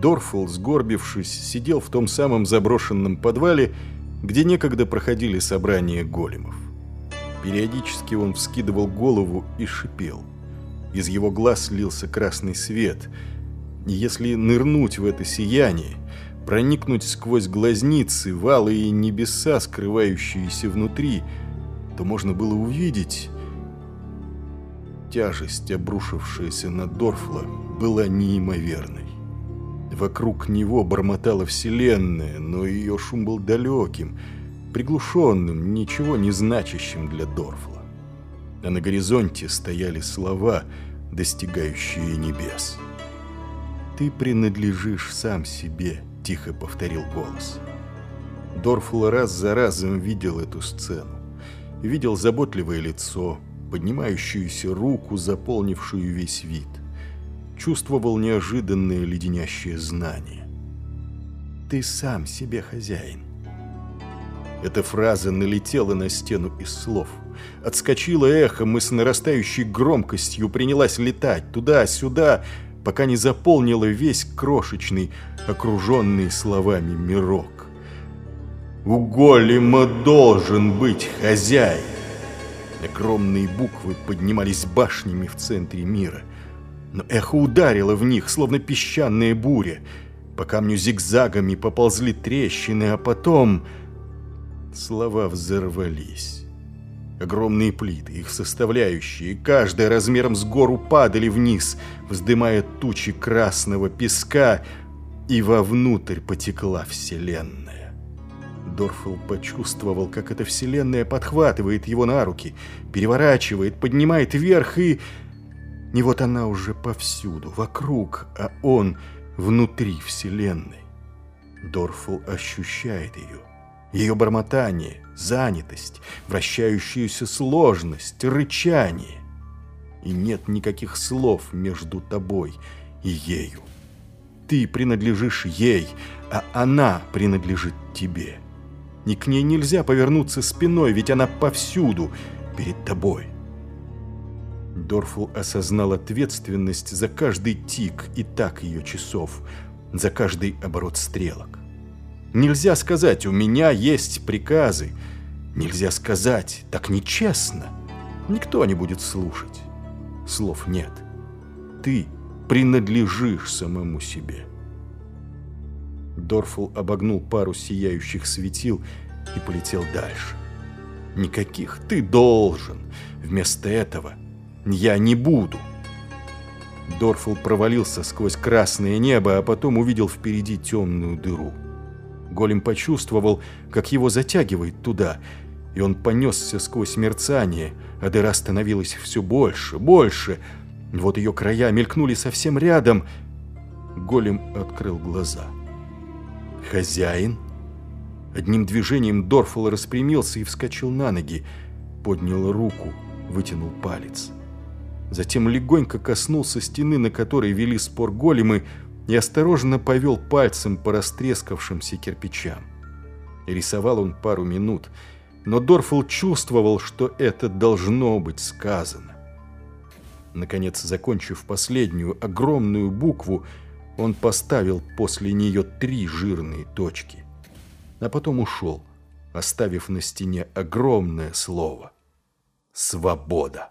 Дорфул, сгорбившись, сидел в том самом заброшенном подвале, где некогда проходили собрания големов. Периодически он вскидывал голову и шипел. Из его глаз лился красный свет. Если нырнуть в это сияние, проникнуть сквозь глазницы, валы и небеса, скрывающиеся внутри, то можно было увидеть... Тяжесть, обрушившаяся на Дорфла, была неимоверной. Вокруг него бормотала вселенная, но ее шум был далеким, приглушенным, ничего не значащим для Дорфла. А на горизонте стояли слова, достигающие небес. «Ты принадлежишь сам себе», — тихо повторил голос. Дорфл раз за разом видел эту сцену. Видел заботливое лицо, поднимающуюся руку, заполнившую весь вид чувствовал неожиданное леденящее знание. «Ты сам себе хозяин». Эта фраза налетела на стену из слов. Отскочила эхом и с нарастающей громкостью принялась летать туда-сюда, пока не заполнила весь крошечный, окруженный словами мирок. «У голема должен быть хозяин!» Огромные буквы поднимались башнями в центре мира но эхо ударило в них, словно песчаная буря. По камню зигзагами поползли трещины, а потом... Слова взорвались. Огромные плиты, их составляющие, каждая размером с гору падали вниз, вздымая тучи красного песка, и вовнутрь потекла Вселенная. Дорфел почувствовал, как эта Вселенная подхватывает его на руки, переворачивает, поднимает вверх и... И вот она уже повсюду, вокруг, а он внутри Вселенной. Дорфул ощущает ее. Ее бормотание, занятость, вращающуюся сложность, рычание. И нет никаких слов между тобой и ею. Ты принадлежишь ей, а она принадлежит тебе. И к ней нельзя повернуться спиной, ведь она повсюду перед тобой. Дорфул осознал ответственность за каждый тик и так ее часов, за каждый оборот стрелок. Нельзя сказать «у меня есть приказы», нельзя сказать «так нечестно». Никто не будет слушать. Слов нет. Ты принадлежишь самому себе. Дорфул обогнул пару сияющих светил и полетел дальше. Никаких «ты должен». Вместо этого я не буду. Дорфул провалился сквозь красное небо, а потом увидел впереди темную дыру. Голем почувствовал, как его затягивает туда, и он понесся сквозь мерцание, а дыра становилась все больше, больше. Вот ее края мелькнули совсем рядом. Голем открыл глаза. «Хозяин?» Одним движением Дорфул распрямился и вскочил на ноги, поднял руку, вытянул палец затем легонько коснулся стены, на которой вели спор големы, и осторожно повел пальцем по растрескавшимся кирпичам. рисовал он пару минут, но Дорфул чувствовал, что это должно быть сказано. Наконец, закончив последнюю огромную букву, он поставил после нее три жирные точки, а потом ушел, оставив на стене огромное слово «Свобода».